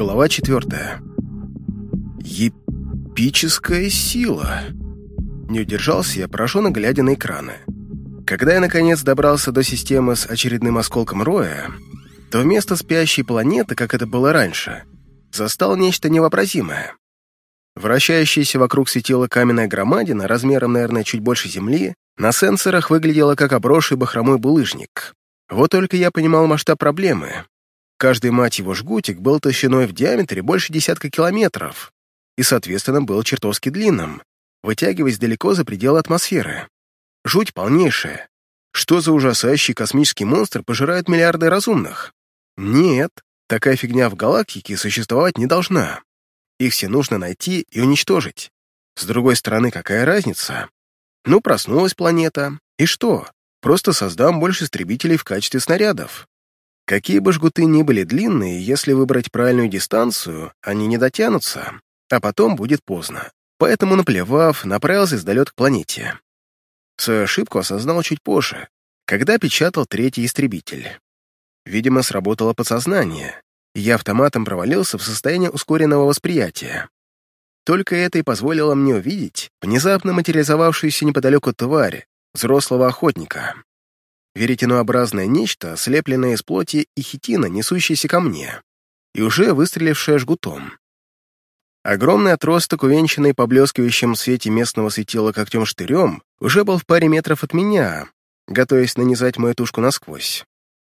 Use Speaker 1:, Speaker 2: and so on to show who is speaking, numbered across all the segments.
Speaker 1: Глава четвертая. Епическая сила. Не удержался я, пораженно глядя на экраны. Когда я, наконец, добрался до системы с очередным осколком Роя, то вместо спящей планеты, как это было раньше, застал нечто невообразимое. Вращающаяся вокруг светила каменная громадина, размером, наверное, чуть больше Земли, на сенсорах выглядела как обросший бахромой булыжник. Вот только я понимал масштаб проблемы. Каждый, мать его, жгутик был толщиной в диаметре больше десятка километров и, соответственно, был чертовски длинным, вытягиваясь далеко за пределы атмосферы. Жуть полнейшая. Что за ужасающий космический монстр пожирает миллиарды разумных? Нет, такая фигня в галактике существовать не должна. Их все нужно найти и уничтожить. С другой стороны, какая разница? Ну, проснулась планета, и что? Просто создам больше истребителей в качестве снарядов. Какие бы жгуты ни были длинные, если выбрать правильную дистанцию, они не дотянутся, а потом будет поздно. Поэтому, наплевав, направился издалет к планете. Свою ошибку осознал чуть позже, когда печатал третий истребитель. Видимо, сработало подсознание, и я автоматом провалился в состояние ускоренного восприятия. Только это и позволило мне увидеть внезапно материализовавшуюся неподалеку тварь, взрослого охотника веретенообразное нечто, слепленное из плоти и хитина, несущееся ко мне, и уже выстрелившее жгутом. Огромный отросток, увенчанный поблескивающим в свете местного светила когтем-штырем, уже был в паре метров от меня, готовясь нанизать мою тушку насквозь.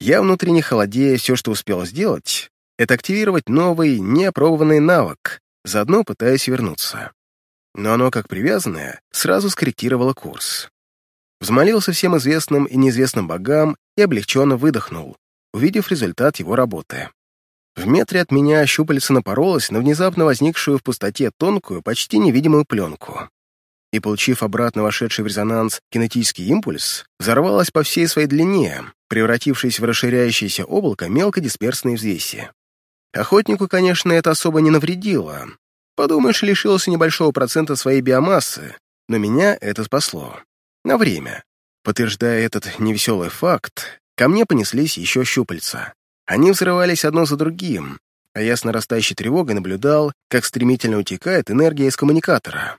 Speaker 1: Я, внутренне холодея, все, что успел сделать, это активировать новый, неопробованный навык, заодно пытаясь вернуться. Но оно, как привязанное, сразу скорректировало курс взмолился всем известным и неизвестным богам и облегченно выдохнул, увидев результат его работы. В метре от меня щупальце напоролось на внезапно возникшую в пустоте тонкую, почти невидимую пленку. И, получив обратно вошедший в резонанс кинетический импульс, взорвалась по всей своей длине, превратившись в расширяющееся облако мелкодисперсной взвеси. Охотнику, конечно, это особо не навредило. Подумаешь, лишился небольшого процента своей биомассы, но меня это спасло. На время. Подтверждая этот невеселый факт, ко мне понеслись еще щупальца. Они взрывались одно за другим, а я с нарастающей тревогой наблюдал, как стремительно утекает энергия из коммуникатора.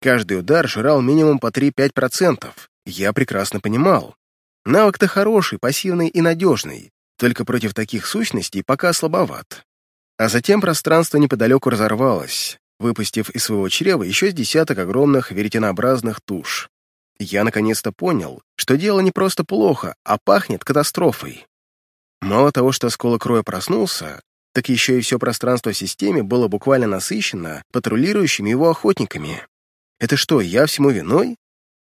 Speaker 1: Каждый удар жрал минимум по 3-5%. Я прекрасно понимал. Навык-то хороший, пассивный и надежный, только против таких сущностей пока слабоват. А затем пространство неподалеку разорвалось, выпустив из своего чрева еще с десяток огромных веретенообразных туш я наконец-то понял, что дело не просто плохо, а пахнет катастрофой. Мало того, что осколок Роя проснулся, так еще и все пространство в системе было буквально насыщено патрулирующими его охотниками. Это что, я всему виной?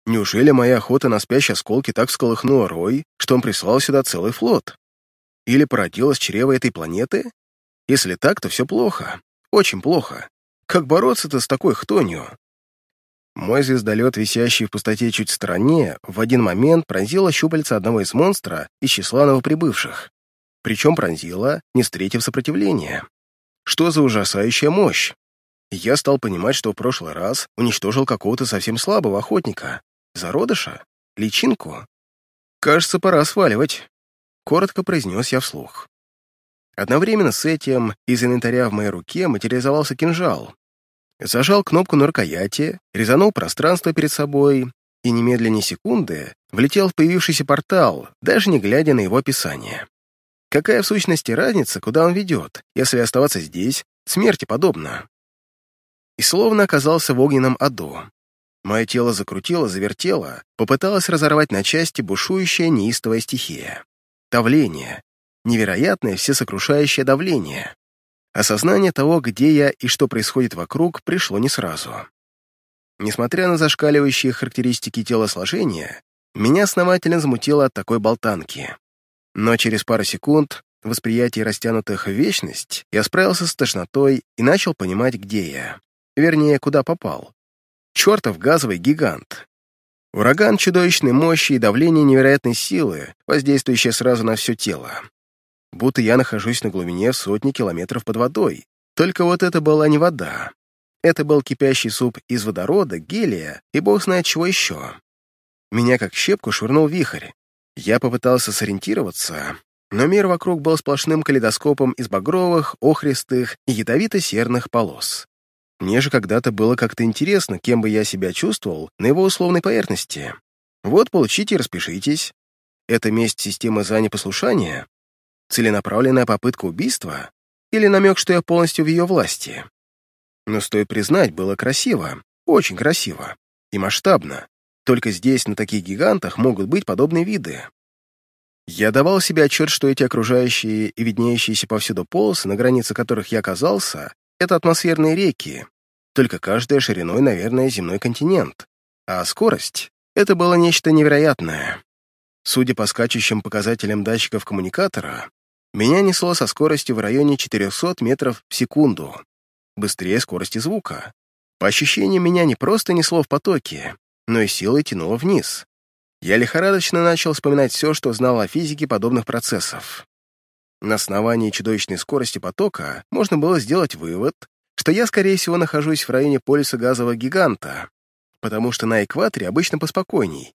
Speaker 1: Неужели моя охота на спящие осколки так всколыхнула Рой, что он прислал сюда целый флот? Или породилось чрево этой планеты? Если так, то все плохо. Очень плохо. Как бороться-то с такой хтонью? Мой звездолет, висящий в пустоте чуть в стороне, в один момент пронзила щупальца одного из монстра из числа новоприбывших. Причем пронзила, не встретив сопротивления. Что за ужасающая мощь? Я стал понимать, что в прошлый раз уничтожил какого-то совсем слабого охотника. Зародыша? Личинку? Кажется, пора сваливать. Коротко произнес я вслух. Одновременно с этим из инвентаря в моей руке материализовался кинжал, зажал кнопку на рукояти, резанул пространство перед собой и немедленно секунды влетел в появившийся портал, даже не глядя на его описание. Какая в сущности разница, куда он ведет, если оставаться здесь смерти подобно? И словно оказался в огненном аду. Мое тело закрутило, завертело, попыталось разорвать на части бушующая неистовая стихия. Давление. Невероятное всесокрушающее давление. Осознание того, где я и что происходит вокруг, пришло не сразу. Несмотря на зашкаливающие характеристики телосложения, меня основательно замутило от такой болтанки. Но через пару секунд восприятие растянутых в вечность я справился с тошнотой и начал понимать, где я. Вернее, куда попал. Чертов газовый гигант. Ураган чудовищной мощи и давления невероятной силы, воздействующее сразу на все тело будто я нахожусь на глубине в сотни километров под водой. Только вот это была не вода. Это был кипящий суп из водорода, гелия и бог знает чего еще. Меня как щепку швырнул вихрь. Я попытался сориентироваться, но мир вокруг был сплошным калейдоскопом из багровых, охристых и ядовито-серных полос. Мне же когда-то было как-то интересно, кем бы я себя чувствовал на его условной поверхности. Вот, получите и распишитесь. Это месть системы за непослушание? Целенаправленная попытка убийства? Или намек, что я полностью в ее власти? Но стоит признать, было красиво, очень красиво и масштабно. Только здесь, на таких гигантах, могут быть подобные виды. Я давал себе отчет, что эти окружающие и виднеющиеся повсюду полосы, на границе которых я оказался, это атмосферные реки, только каждая шириной, наверное, земной континент. А скорость — это было нечто невероятное. Судя по скачущим показателям датчиков коммуникатора, меня несло со скоростью в районе 400 метров в секунду, быстрее скорости звука. По ощущениям, меня не просто несло в потоке, но и силой тянуло вниз. Я лихорадочно начал вспоминать все, что знал о физике подобных процессов. На основании чудовищной скорости потока можно было сделать вывод, что я, скорее всего, нахожусь в районе полюса газового гиганта, потому что на экваторе обычно поспокойней.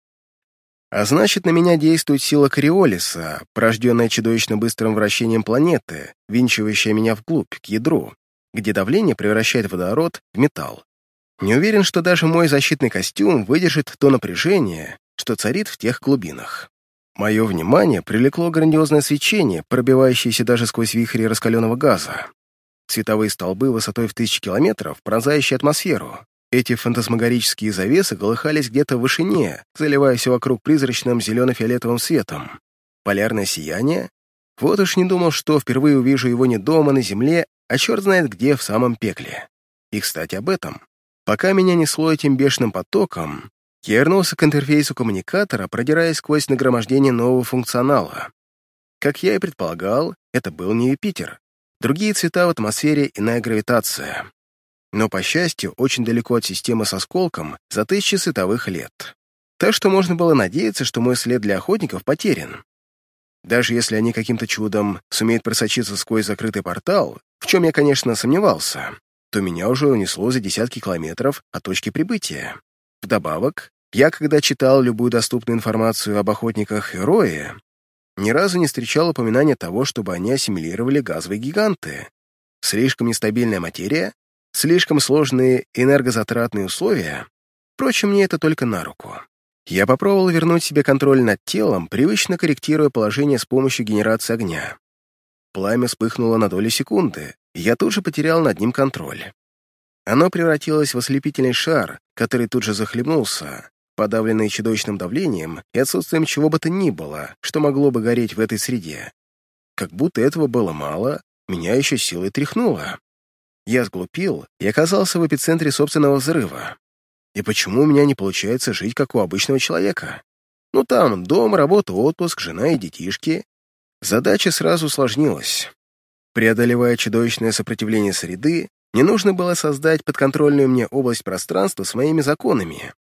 Speaker 1: А значит, на меня действует сила Кориолиса, порожденная чудовищно быстрым вращением планеты, винчивающая меня вглубь, к ядру, где давление превращает водород в металл. Не уверен, что даже мой защитный костюм выдержит то напряжение, что царит в тех глубинах. Мое внимание привлекло грандиозное свечение, пробивающееся даже сквозь вихри раскаленного газа. Цветовые столбы высотой в тысячи километров, пронзающие атмосферу. Эти фантасмагорические завесы колыхались где-то в вышине, заливаясь вокруг призрачным зелено-фиолетовым светом. Полярное сияние? Вот уж не думал, что впервые увижу его не дома, на земле, а черт знает где, в самом пекле. И, кстати, об этом. Пока меня несло этим бешеным потоком, я вернулся к интерфейсу коммуникатора, продираясь сквозь нагромождение нового функционала. Как я и предполагал, это был не Юпитер. Другие цвета в атмосфере, иная гравитация. Но, по счастью, очень далеко от системы с осколком за тысячи световых лет. Так что можно было надеяться, что мой след для охотников потерян. Даже если они каким-то чудом сумеют просочиться сквозь закрытый портал, в чем я, конечно, сомневался, то меня уже унесло за десятки километров от точки прибытия. Вдобавок, я, когда читал любую доступную информацию об охотниках и Рое, ни разу не встречал упоминания того, чтобы они ассимилировали газовые гиганты. Слишком нестабильная материя, слишком сложные энергозатратные условия. Впрочем, мне это только на руку. Я попробовал вернуть себе контроль над телом, привычно корректируя положение с помощью генерации огня. Пламя вспыхнуло на долю секунды, и я тут же потерял над ним контроль. Оно превратилось в ослепительный шар, который тут же захлебнулся, подавленный чудовищным давлением и отсутствием чего бы то ни было, что могло бы гореть в этой среде. Как будто этого было мало, меня еще силой тряхнуло. Я сглупил и оказался в эпицентре собственного взрыва. И почему у меня не получается жить, как у обычного человека? Ну там, дом, работа, отпуск, жена и детишки. Задача сразу усложнилась. Преодолевая чудовищное сопротивление среды, мне нужно было создать подконтрольную мне область пространства с моими законами.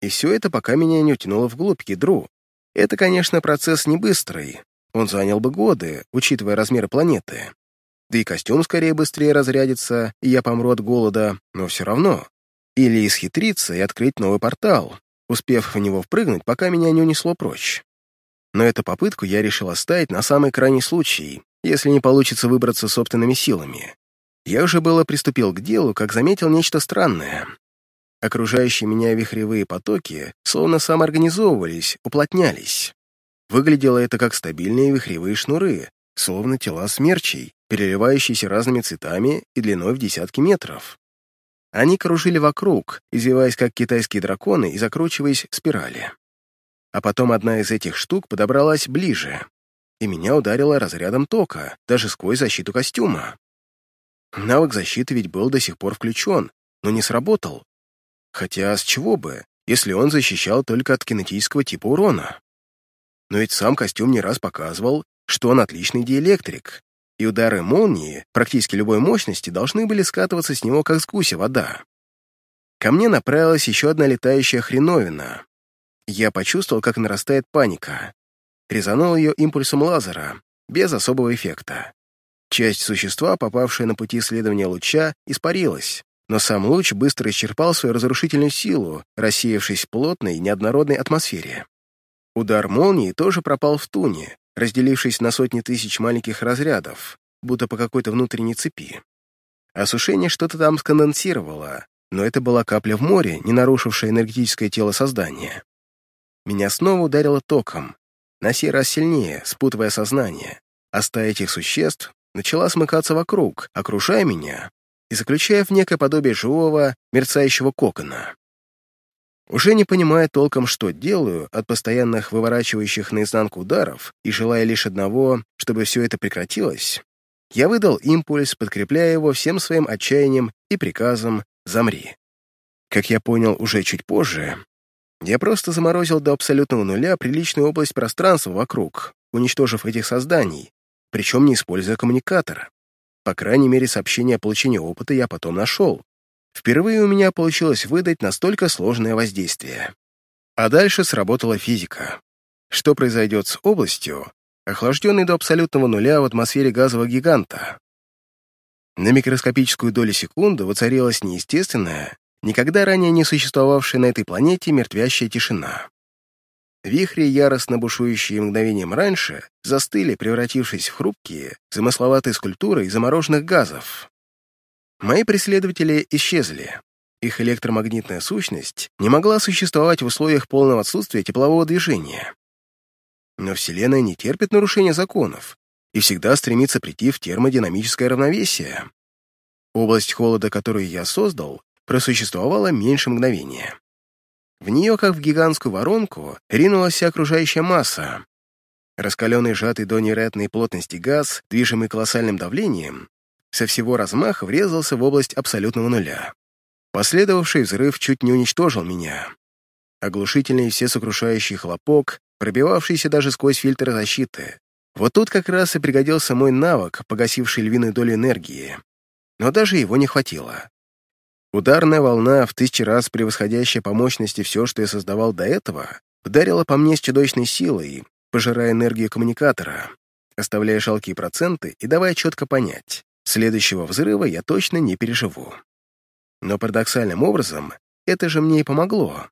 Speaker 1: И все это пока меня не утянуло вглубь к ядру. Это, конечно, процесс не быстрый. Он занял бы годы, учитывая размеры планеты. Да и костюм скорее быстрее разрядится, и я помру от голода, но все равно. Или исхитриться и открыть новый портал, успев в него впрыгнуть, пока меня не унесло прочь. Но эту попытку я решил оставить на самый крайний случай, если не получится выбраться собственными силами. Я уже было приступил к делу, как заметил нечто странное. Окружающие меня вихревые потоки словно самоорганизовывались, уплотнялись. Выглядело это как стабильные вихревые шнуры, словно тела смерчей, переливающиеся разными цветами и длиной в десятки метров. Они кружили вокруг, извиваясь как китайские драконы и закручиваясь в спирали. А потом одна из этих штук подобралась ближе, и меня ударило разрядом тока, даже сквозь защиту костюма. Навык защиты ведь был до сих пор включен, но не сработал. Хотя с чего бы, если он защищал только от кинетического типа урона? Но ведь сам костюм не раз показывал, что он отличный диэлектрик, и удары молнии практически любой мощности должны были скатываться с него, как с гуся вода. Ко мне направилась еще одна летающая хреновина. Я почувствовал, как нарастает паника резанул ее импульсом лазера, без особого эффекта. Часть существа, попавшая на пути исследования луча, испарилась, но сам луч быстро исчерпал свою разрушительную силу, рассеявшись в плотной, неоднородной атмосфере. Удар молнии тоже пропал в туне, разделившись на сотни тысяч маленьких разрядов, будто по какой-то внутренней цепи. Осушение что-то там сконденсировало, но это была капля в море, не нарушившая энергетическое тело создания. Меня снова ударило током, на сей раз сильнее, спутывая сознание, а стая этих существ начала смыкаться вокруг, окружая меня и заключая в некое подобие живого, мерцающего кокона. Уже не понимая толком, что делаю от постоянных выворачивающих наизнанку ударов и желая лишь одного, чтобы все это прекратилось, я выдал импульс, подкрепляя его всем своим отчаянием и приказом «замри». Как я понял уже чуть позже, я просто заморозил до абсолютного нуля приличную область пространства вокруг, уничтожив этих созданий, причем не используя коммуникатор. По крайней мере, сообщение о получении опыта я потом нашел. Впервые у меня получилось выдать настолько сложное воздействие. А дальше сработала физика. Что произойдет с областью, охлажденный до абсолютного нуля в атмосфере газового гиганта. На микроскопическую долю секунды воцарилась неестественная, никогда ранее не существовавшая на этой планете мертвящая тишина. Вихри, яростно бушующие мгновением раньше, застыли, превратившись в хрупкие, замысловатые скульптуры из замороженных газов. Мои преследователи исчезли. Их электромагнитная сущность не могла существовать в условиях полного отсутствия теплового движения. Но Вселенная не терпит нарушения законов и всегда стремится прийти в термодинамическое равновесие. Область холода, которую я создал, просуществовала меньше мгновения. В нее, как в гигантскую воронку, ринулась вся окружающая масса. Раскаленный сжатый до невероятной плотности газ, движимый колоссальным давлением, со всего размаха врезался в область абсолютного нуля. Последовавший взрыв чуть не уничтожил меня. Оглушительный всесокрушающий хлопок пробивавшийся даже сквозь фильтр защиты. Вот тут как раз и пригодился мой навык, погасивший львиную долю энергии. Но даже его не хватило. Ударная волна, в тысячи раз превосходящая по мощности все, что я создавал до этого, ударила по мне с чудовищной силой, пожирая энергию коммуникатора, оставляя жалкие проценты и давая четко понять, следующего взрыва я точно не переживу. Но парадоксальным образом это же мне и помогло.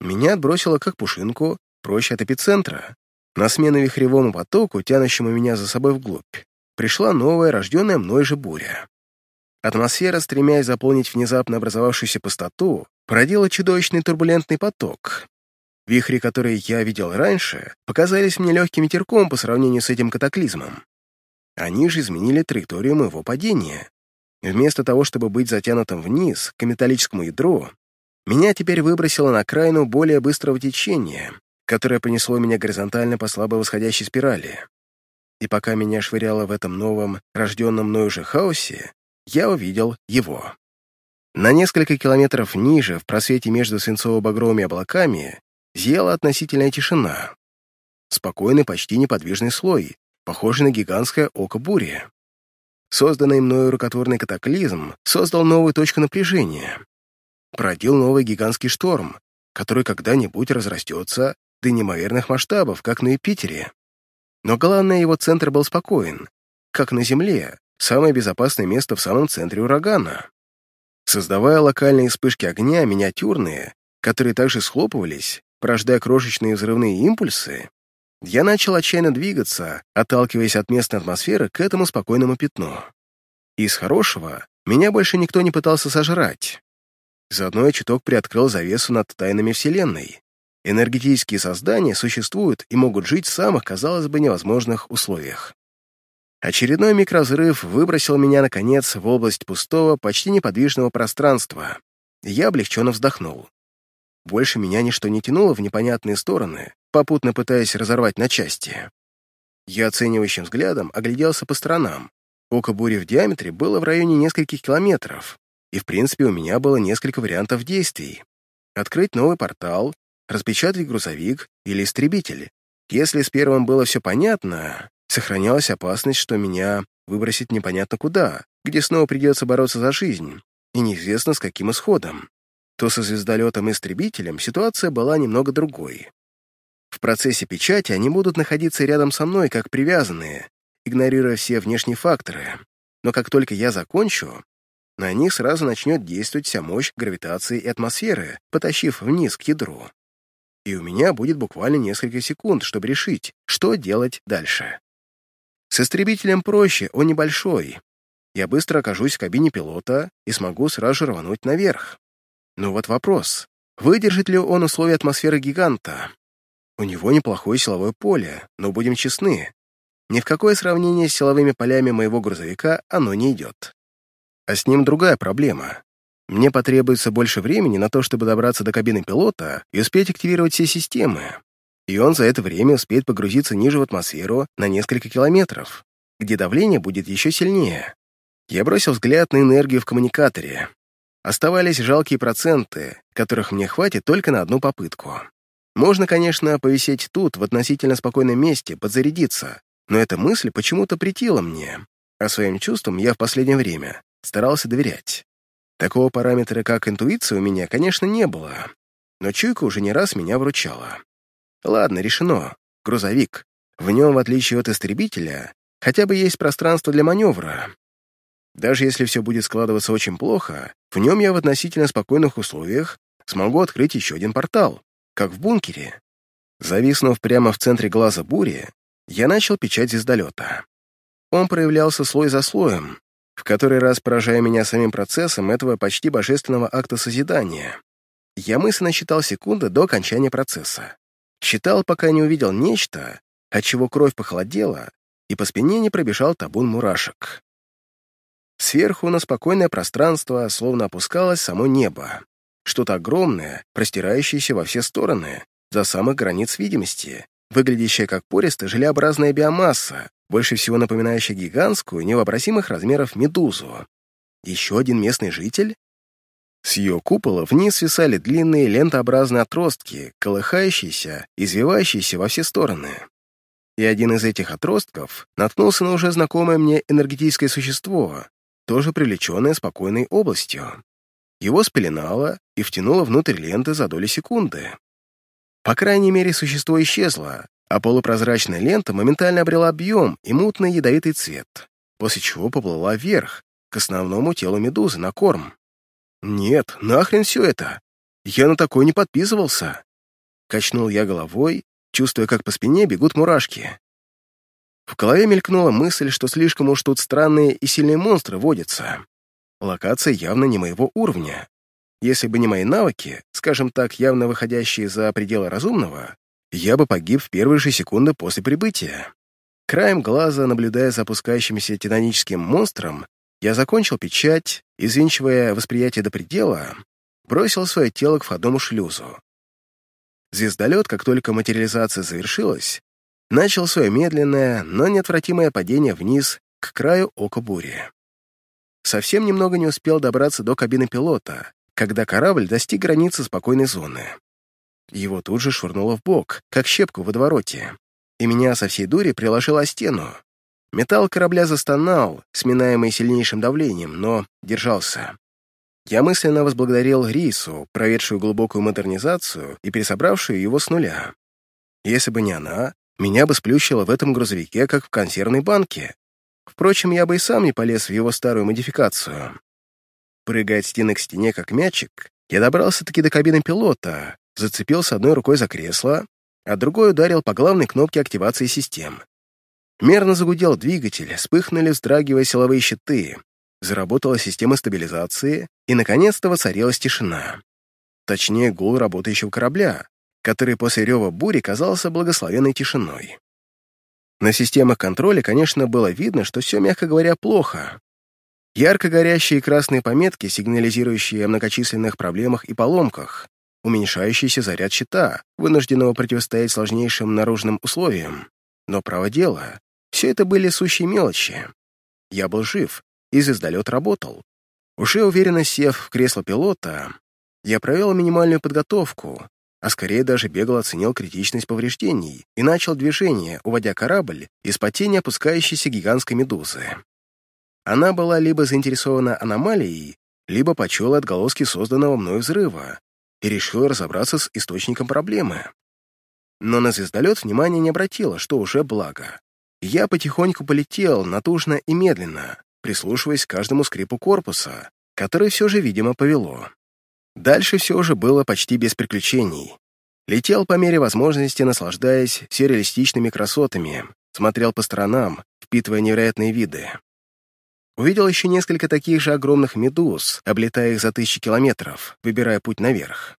Speaker 1: Меня отбросило как пушинку проще от эпицентра. На смену вихревому потоку, тянущему меня за собой вглубь, пришла новая, рожденная мной же буря. Атмосфера, стремясь заполнить внезапно образовавшуюся пустоту, породила чудовищный турбулентный поток. Вихри, которые я видел раньше, показались мне легким ветерком по сравнению с этим катаклизмом. Они же изменили траекторию моего падения. Вместо того, чтобы быть затянутым вниз, к металлическому ядру, меня теперь выбросило на окраину более быстрого течения, которое понесло меня горизонтально по слабо восходящей спирали. И пока меня швыряло в этом новом, рожденном мною же хаосе, я увидел его. На несколько километров ниже, в просвете между свинцово-багровыми облаками, зияла относительная тишина. Спокойный, почти неподвижный слой, похожий на гигантское око бури. Созданный мною рукотворный катаклизм создал новую точку напряжения. Продил новый гигантский шторм, который когда-нибудь разрастется до неимоверных масштабов, как на Юпитере. Но главное, его центр был спокоен, как на Земле, самое безопасное место в самом центре урагана. Создавая локальные вспышки огня, миниатюрные, которые также схлопывались, порождая крошечные взрывные импульсы, я начал отчаянно двигаться, отталкиваясь от местной атмосферы к этому спокойному пятну. Из хорошего меня больше никто не пытался сожрать. Заодно я чуток приоткрыл завесу над тайнами Вселенной. Энергетические создания существуют и могут жить в самых, казалось бы, невозможных условиях. Очередной микрозрыв выбросил меня, наконец, в область пустого, почти неподвижного пространства, я облегченно вздохнул. Больше меня ничто не тянуло в непонятные стороны, попутно пытаясь разорвать на части. Я оценивающим взглядом огляделся по сторонам. Око бури в диаметре было в районе нескольких километров, и, в принципе, у меня было несколько вариантов действий. Открыть новый портал распечатать грузовик или истребитель. Если с первым было все понятно, сохранялась опасность, что меня выбросит непонятно куда, где снова придется бороться за жизнь, и неизвестно с каким исходом. То со звездолетом и истребителем ситуация была немного другой. В процессе печати они будут находиться рядом со мной как привязанные, игнорируя все внешние факторы. Но как только я закончу, на них сразу начнет действовать вся мощь гравитации и атмосферы, потащив вниз к ядру. и у меня будет буквально несколько секунд, чтобы решить, что делать дальше. С истребителем проще, он небольшой. Я быстро окажусь в кабине пилота и смогу сразу рвануть наверх. Но вот вопрос, выдержит ли он условия атмосферы гиганта? У него неплохое силовое поле, но будем честны, ни в какое сравнение с силовыми полями моего грузовика оно не идет. А с ним другая проблема. Мне потребуется больше времени на то, чтобы добраться до кабины пилота и успеть активировать все системы. И он за это время успеет погрузиться ниже в атмосферу на несколько километров, где давление будет еще сильнее. Я бросил взгляд на энергию в коммуникаторе. Оставались жалкие проценты, которых мне хватит только на одну попытку. Можно, конечно, повисеть тут, в относительно спокойном месте, подзарядиться, но эта мысль почему-то претила мне, а своим чувствам я в последнее время старался доверять. Такого параметра, как интуиция, у меня, конечно, не было, но чуйка уже не раз меня вручала. Ладно, решено. Грузовик. В нем, в отличие от истребителя, хотя бы есть пространство для маневра. Даже если все будет складываться очень плохо, в нем я в относительно спокойных условиях смогу открыть еще один портал, как в бункере. Зависнув прямо в центре глаза бури, я начал печать звездолета. Он проявлялся слой за слоем, в который раз поражая меня самим процессом этого почти божественного акта созидания. Я мысленно считал секунды до окончания процесса. Считал, пока не увидел нечто, от чего кровь похолодела, и по спине не пробежал табун мурашек. Сверху на спокойное пространство словно опускалось само небо. Что-то огромное, простирающееся во все стороны, за самых границ видимости, выглядящая как пористая желеобразная биомасса, больше всего напоминающая гигантскую, невообразимых размеров медузу. Еще один местный житель? С ее купола вниз свисали длинные лентообразные отростки, колыхающиеся, извивающиеся во все стороны. И один из этих отростков наткнулся на уже знакомое мне энергетическое существо, тоже привлеченное спокойной областью. Его спеленало и втянуло внутрь ленты за доли секунды. По крайней мере, существо исчезло, а полупрозрачная лента моментально обрела объем и мутный ядовитый цвет, после чего поплыла вверх, к основному телу медузы, на корм. «Нет, нахрен все это! Я на такое не подписывался!» Качнул я головой, чувствуя, как по спине бегут мурашки. В голове мелькнула мысль, что слишком уж тут странные и сильные монстры водятся. Локация явно не моего уровня. Если бы не мои навыки, скажем так, явно выходящие за пределы разумного, я бы погиб в первые же секунды после прибытия. Краем глаза, наблюдая за опускающимся титаническим монстром, я закончил печать, извинчивая восприятие до предела, бросил свое тело к входному шлюзу. Звездолет, как только материализация завершилась, начал свое медленное, но неотвратимое падение вниз к краю ока бури. Совсем немного не успел добраться до кабины пилота, когда корабль достиг границы спокойной зоны. Его тут же швырнуло в бок, как щепку в водовороте, и меня со всей дури приложило о стену. Металл корабля застонал, сминаемый сильнейшим давлением, но держался. Я мысленно возблагодарил Рису, проведшую глубокую модернизацию и пересобравшую его с нуля. Если бы не она, меня бы сплющило в этом грузовике, как в консервной банке. Впрочем, я бы и сам не полез в его старую модификацию. Прыгая от стены к стене, как мячик, я добрался-таки до кабины пилота, зацепился одной рукой за кресло, а другой ударил по главной кнопке активации систем. Мерно загудел двигатель, вспыхнули, вздрагивая силовые щиты, заработала система стабилизации, и, наконец-то, воцарилась тишина. Точнее, гул работающего корабля, который после рева бури казался благословенной тишиной. На системах контроля, конечно, было видно, что все, мягко говоря, плохо, Ярко горящие красные пометки, сигнализирующие о многочисленных проблемах и поломках, уменьшающийся заряд щита, вынужденного противостоять сложнейшим наружным условиям. Но право дело, все это были сущие мелочи. Я был жив, и звездолет работал. Уже уверенно сев в кресло пилота, я провел минимальную подготовку, а скорее даже бегло оценил критичность повреждений и начал движение, уводя корабль из потени опускающейся гигантской медузы. Она была либо заинтересована аномалией, либо почуяла отголоски созданного мною взрыва и решила разобраться с источником проблемы. Но на звездолет внимания не обратила, что уже благо. Я потихоньку полетел, натужно и медленно, прислушиваясь к каждому скрипу корпуса, который все же, видимо, повело. Дальше все же было почти без приключений. Летел по мере возможности, наслаждаясь сюрреалистичными красотами, смотрел по сторонам, впитывая невероятные виды. Увидел еще несколько таких же огромных медуз, облетая их за тысячи километров, выбирая путь наверх.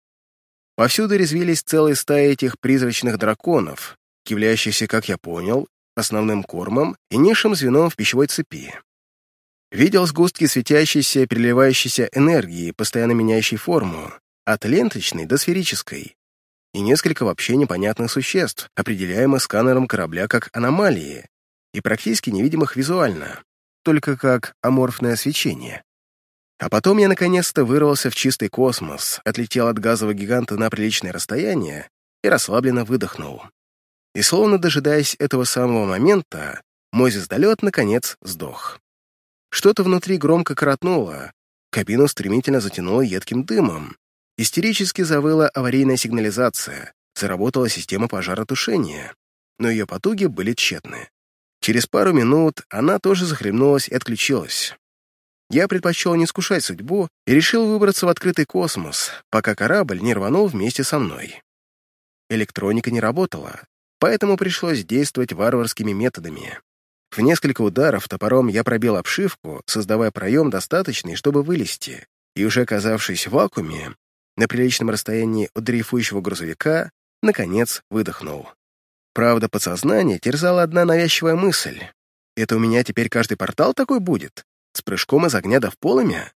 Speaker 1: Повсюду резвились целые стаи этих призрачных драконов, являющихся, как я понял, основным кормом и низшим звеном в пищевой цепи. Видел сгустки светящейся, переливающейся энергии, постоянно меняющей форму, от ленточной до сферической, и несколько вообще непонятных существ, определяемых сканером корабля как аномалии и практически невидимых визуально, только как аморфное свечение. А потом я наконец-то вырвался в чистый космос, отлетел от газового гиганта на приличное расстояние и расслабленно выдохнул. И словно дожидаясь этого самого момента, мой звездолет наконец сдох. Что-то внутри громко коротнуло, кабину стремительно затянуло едким дымом, Истерически завыла аварийная сигнализация, заработала система пожаротушения, но ее потуги были тщетны. Через пару минут она тоже захлебнулась и отключилась. Я предпочел не скушать судьбу и решил выбраться в открытый космос, пока корабль не рванул вместе со мной. Электроника не работала, поэтому пришлось действовать варварскими методами. В несколько ударов топором я пробил обшивку, создавая проем достаточный, чтобы вылезти, и уже оказавшись в вакууме, на приличном расстоянии от дрейфующего грузовика, наконец выдохнул. Правда, подсознание терзала одна навязчивая мысль. Это у меня теперь каждый портал такой будет? С прыжком из огня до в полымя?